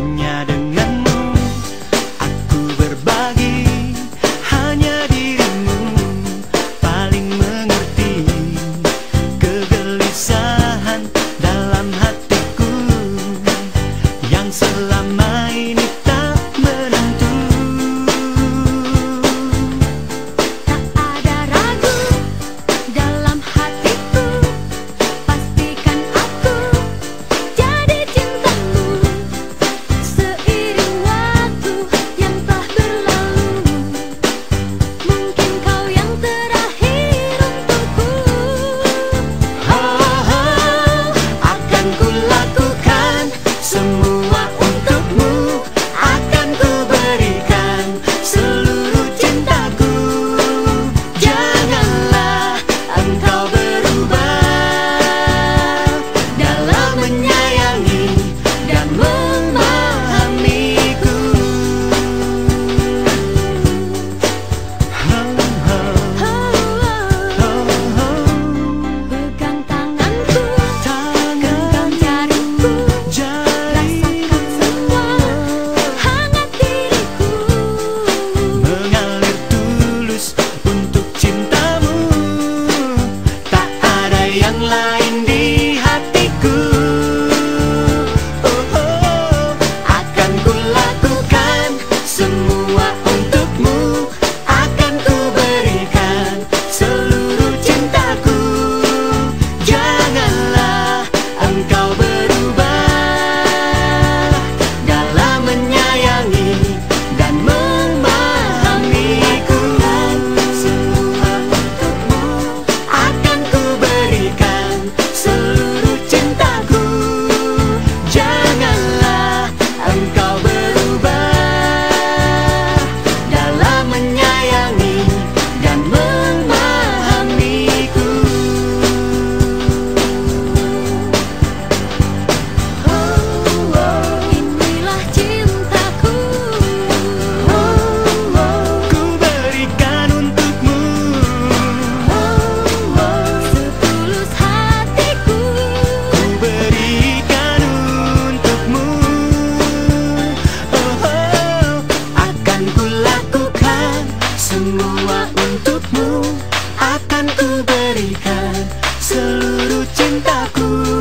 hanya denganmu. Aku berbagi hanya dirimu. Paling mengerti kegelisahan dalam hatiku. Yang selama ini berikan seluruh cintaku